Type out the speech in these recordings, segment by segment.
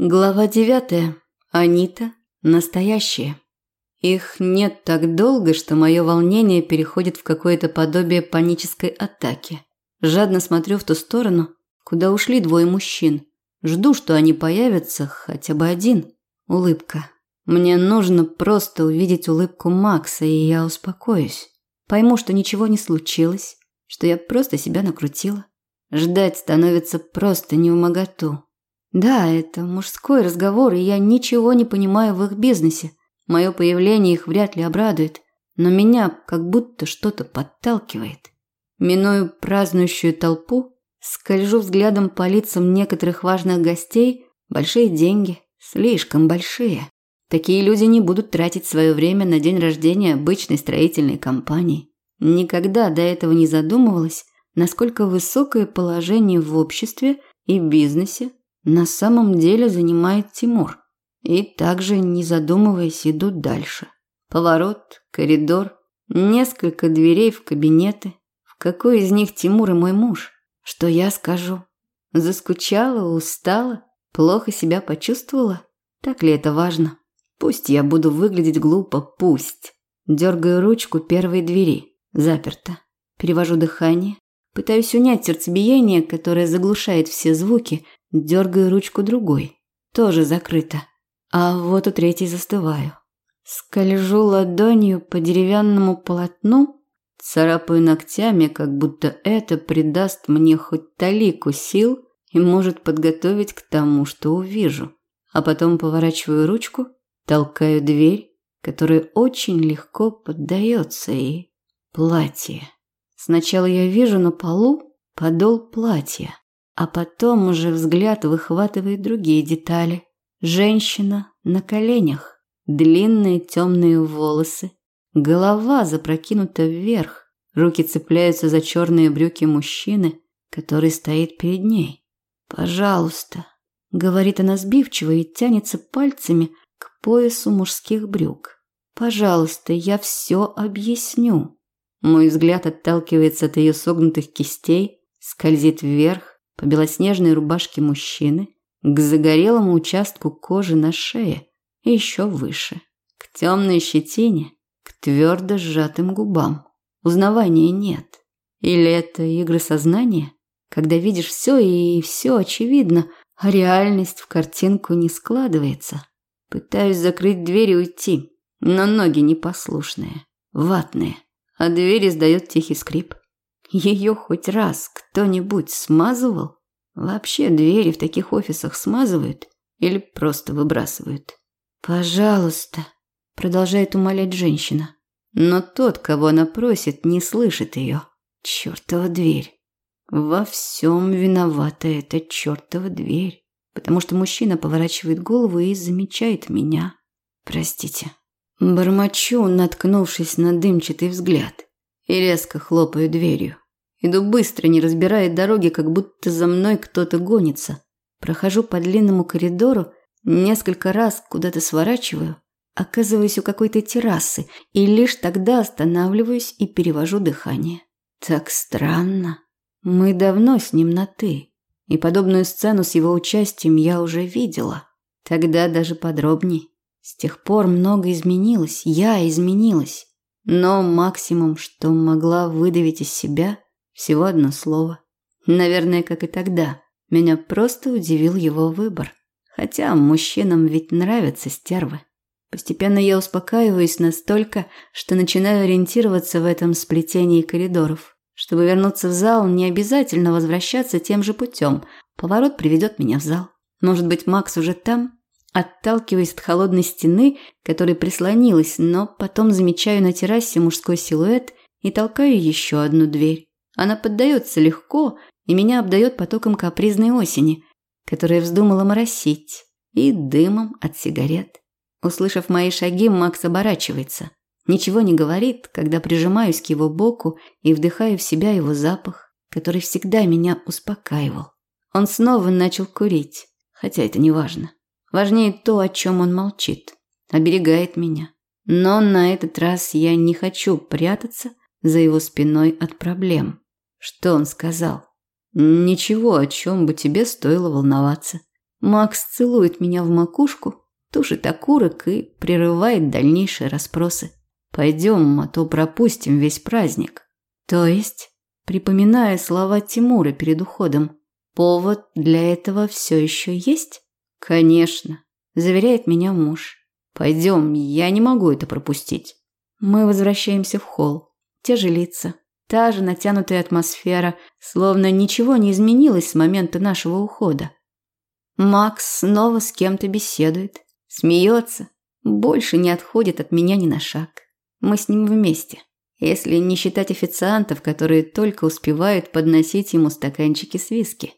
Глава девятая. Анита. Настоящие. Их нет так долго, что мое волнение переходит в какое-то подобие панической атаки. Жадно смотрю в ту сторону, куда ушли двое мужчин. Жду, что они появятся, хотя бы один. Улыбка. Мне нужно просто увидеть улыбку Макса, и я успокоюсь. Пойму, что ничего не случилось, что я просто себя накрутила. Ждать становится просто невмоготу. Да, это мужской разговор, и я ничего не понимаю в их бизнесе. Мое появление их вряд ли обрадует, но меня как будто что-то подталкивает. Миную празднующую толпу, скольжу взглядом по лицам некоторых важных гостей. Большие деньги, слишком большие. Такие люди не будут тратить свое время на день рождения обычной строительной компании. Никогда до этого не задумывалась, насколько высокое положение в обществе и бизнесе на самом деле занимает Тимур. И также, не задумываясь, идут дальше. Поворот, коридор, несколько дверей в кабинеты. В какой из них Тимур и мой муж? Что я скажу? Заскучала, устала, плохо себя почувствовала? Так ли это важно? Пусть я буду выглядеть глупо, пусть. Дергаю ручку первой двери. Заперто. Перевожу дыхание. Пытаюсь унять сердцебиение, которое заглушает все звуки, Дергаю ручку другой. Тоже закрыто. А вот у третьей застываю. Скольжу ладонью по деревянному полотну, царапаю ногтями, как будто это придаст мне хоть талику сил и может подготовить к тому, что увижу. А потом поворачиваю ручку, толкаю дверь, которая очень легко поддается, и платье. Сначала я вижу на полу подол платья. А потом уже взгляд выхватывает другие детали. Женщина на коленях, длинные темные волосы, голова запрокинута вверх, руки цепляются за черные брюки мужчины, который стоит перед ней. «Пожалуйста», — говорит она сбивчиво и тянется пальцами к поясу мужских брюк. «Пожалуйста, я все объясню». Мой взгляд отталкивается от ее согнутых кистей, скользит вверх, по белоснежной рубашке мужчины, к загорелому участку кожи на шее и еще выше, к темной щетине, к твердо сжатым губам. Узнавания нет. Или это игры сознания, когда видишь все и все очевидно, а реальность в картинку не складывается. Пытаюсь закрыть дверь и уйти, но ноги непослушные, ватные, а дверь издает тихий скрип. Ее хоть раз кто-нибудь смазывал? Вообще двери в таких офисах смазывают или просто выбрасывают? «Пожалуйста», – продолжает умолять женщина. Но тот, кого она просит, не слышит ее. Чертова дверь. Во всем виновата эта чертова дверь. Потому что мужчина поворачивает голову и замечает меня. Простите. Бормочу, наткнувшись на дымчатый взгляд и резко хлопаю дверью. Иду быстро, не разбирая дороги, как будто за мной кто-то гонится. Прохожу по длинному коридору, несколько раз куда-то сворачиваю, оказываюсь у какой-то террасы и лишь тогда останавливаюсь и перевожу дыхание. Так странно. Мы давно с ним на «ты», и подобную сцену с его участием я уже видела. Тогда даже подробней. С тех пор много изменилось, я изменилась. Но максимум, что могла выдавить из себя, всего одно слово. Наверное, как и тогда. Меня просто удивил его выбор. Хотя мужчинам ведь нравятся стервы. Постепенно я успокаиваюсь настолько, что начинаю ориентироваться в этом сплетении коридоров. Чтобы вернуться в зал, не обязательно возвращаться тем же путем. Поворот приведет меня в зал. Может быть, Макс уже там? Отталкиваясь от холодной стены, которой прислонилась, но потом замечаю на террасе мужской силуэт и толкаю еще одну дверь. Она поддается легко, и меня обдает потоком капризной осени, которая вздумала моросить, и дымом от сигарет. Услышав мои шаги, Макс оборачивается. Ничего не говорит, когда прижимаюсь к его боку и вдыхаю в себя его запах, который всегда меня успокаивал. Он снова начал курить, хотя это не важно. Важнее то, о чем он молчит. Оберегает меня. Но на этот раз я не хочу прятаться за его спиной от проблем. Что он сказал? Ничего, о чем бы тебе стоило волноваться. Макс целует меня в макушку, тушит окурок и прерывает дальнейшие расспросы. Пойдем, а то пропустим весь праздник. То есть, припоминая слова Тимура перед уходом, повод для этого все еще есть? Конечно, заверяет меня муж. Пойдем, я не могу это пропустить. Мы возвращаемся в холл. Те же лица, та же натянутая атмосфера, словно ничего не изменилось с момента нашего ухода. Макс снова с кем-то беседует, смеется, больше не отходит от меня ни на шаг. Мы с ним вместе, если не считать официантов, которые только успевают подносить ему стаканчики с виски.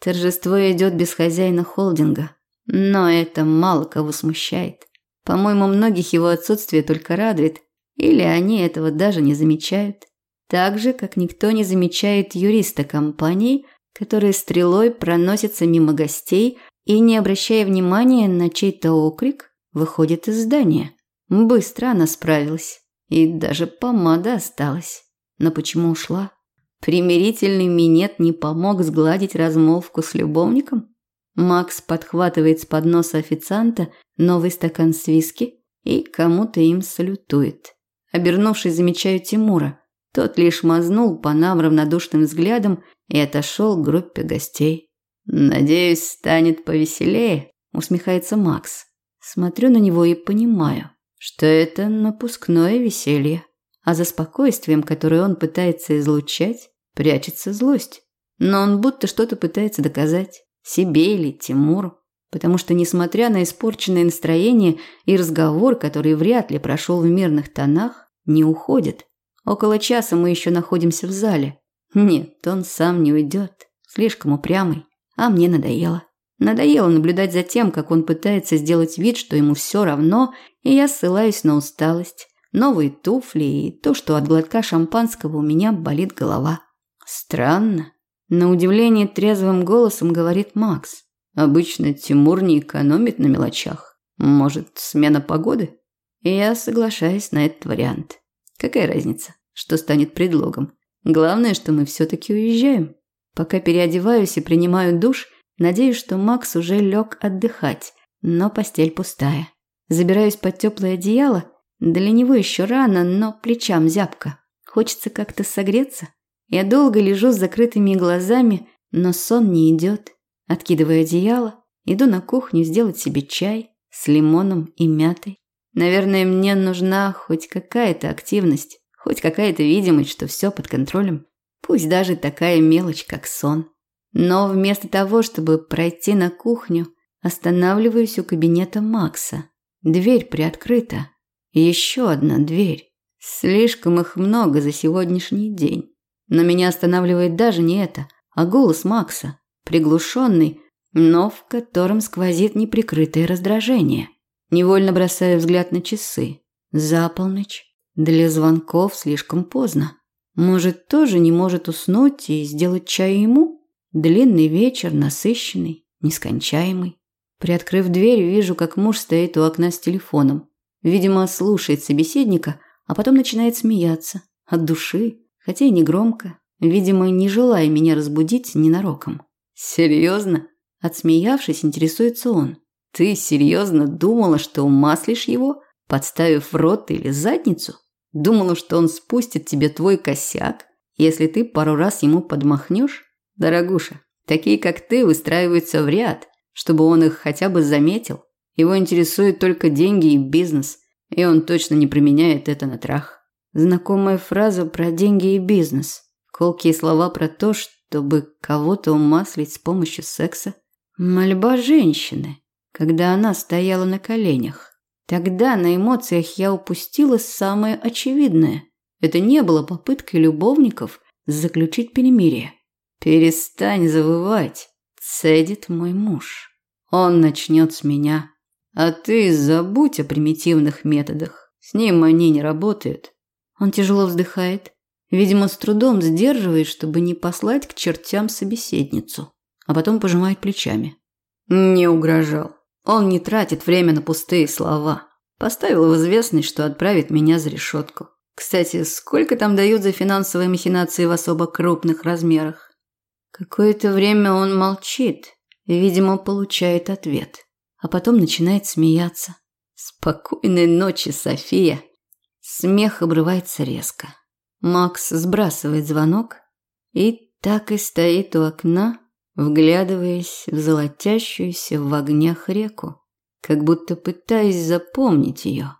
Торжество идет без хозяина холдинга, но это мало кого смущает. По-моему, многих его отсутствие только радует, или они этого даже не замечают. Так же, как никто не замечает юриста компании, который стрелой проносится мимо гостей и, не обращая внимания на чей-то окрик, выходит из здания. Быстро она справилась. И даже помада осталась. Но почему ушла? Примирительный минет не помог сгладить размолвку с любовником? Макс подхватывает с подноса официанта новый стакан с виски и кому-то им салютует. Обернувшись, замечаю Тимура. Тот лишь мазнул по нам равнодушным взглядом и отошел к группе гостей. «Надеюсь, станет повеселее», – усмехается Макс. Смотрю на него и понимаю, что это напускное веселье, а за спокойствием, которое он пытается излучать, прячется злость. Но он будто что-то пытается доказать себе или Тимуру, потому что, несмотря на испорченное настроение и разговор, который вряд ли прошел в мирных тонах, не уходит. Около часа мы еще находимся в зале. Нет, он сам не уйдет, слишком упрямый, а мне надоело. Надоело наблюдать за тем, как он пытается сделать вид, что ему все равно, и я ссылаюсь на усталость, новые туфли и то, что от глотка шампанского у меня болит голова. Странно. На удивление трезвым голосом говорит Макс. Обычно Тимур не экономит на мелочах. Может, смена погоды? И я соглашаюсь на этот вариант. Какая разница, что станет предлогом? Главное, что мы все-таки уезжаем. Пока переодеваюсь и принимаю душ, надеюсь, что Макс уже лег отдыхать, но постель пустая. Забираюсь под теплое одеяло. Для него еще рано, но плечам зябко. Хочется как-то согреться. Я долго лежу с закрытыми глазами, но сон не идет. Откидываю одеяло, иду на кухню сделать себе чай с лимоном и мятой. Наверное, мне нужна хоть какая-то активность, хоть какая-то видимость, что все под контролем. Пусть даже такая мелочь, как сон. Но вместо того, чтобы пройти на кухню, останавливаюсь у кабинета Макса. Дверь приоткрыта. Еще одна дверь. Слишком их много за сегодняшний день. Но меня останавливает даже не это, а голос Макса, приглушенный, но в котором сквозит неприкрытое раздражение. Невольно бросаю взгляд на часы. За полночь. Для звонков слишком поздно. Может, тоже не может уснуть и сделать чай ему? Длинный вечер, насыщенный, нескончаемый. Приоткрыв дверь, вижу, как муж стоит у окна с телефоном. Видимо, слушает собеседника, а потом начинает смеяться. От души, хотя и не громко, видимо, не желая меня разбудить ненароком. «Серьезно?» Отсмеявшись, интересуется он. «Ты серьезно думала, что умаслишь его, подставив рот или задницу? Думала, что он спустит тебе твой косяк, если ты пару раз ему подмахнешь? Дорогуша, такие как ты выстраиваются в ряд, чтобы он их хотя бы заметил. Его интересуют только деньги и бизнес, и он точно не применяет это на трах. Знакомая фраза про деньги и бизнес. Колкие слова про то, чтобы кого-то умаслить с помощью секса. Мольба женщины, когда она стояла на коленях. Тогда на эмоциях я упустила самое очевидное. Это не было попыткой любовников заключить перемирие. «Перестань завывать», – цедит мой муж. «Он начнет с меня. А ты забудь о примитивных методах. С ним они не работают. Он тяжело вздыхает, видимо, с трудом сдерживает, чтобы не послать к чертям собеседницу, а потом пожимает плечами. Не угрожал. Он не тратит время на пустые слова. Поставил в известность, что отправит меня за решетку. Кстати, сколько там дают за финансовые махинации в особо крупных размерах? Какое-то время он молчит. Видимо, получает ответ. А потом начинает смеяться. «Спокойной ночи, София!» Смех обрывается резко. Макс сбрасывает звонок и так и стоит у окна, вглядываясь в золотящуюся в огнях реку, как будто пытаясь запомнить ее.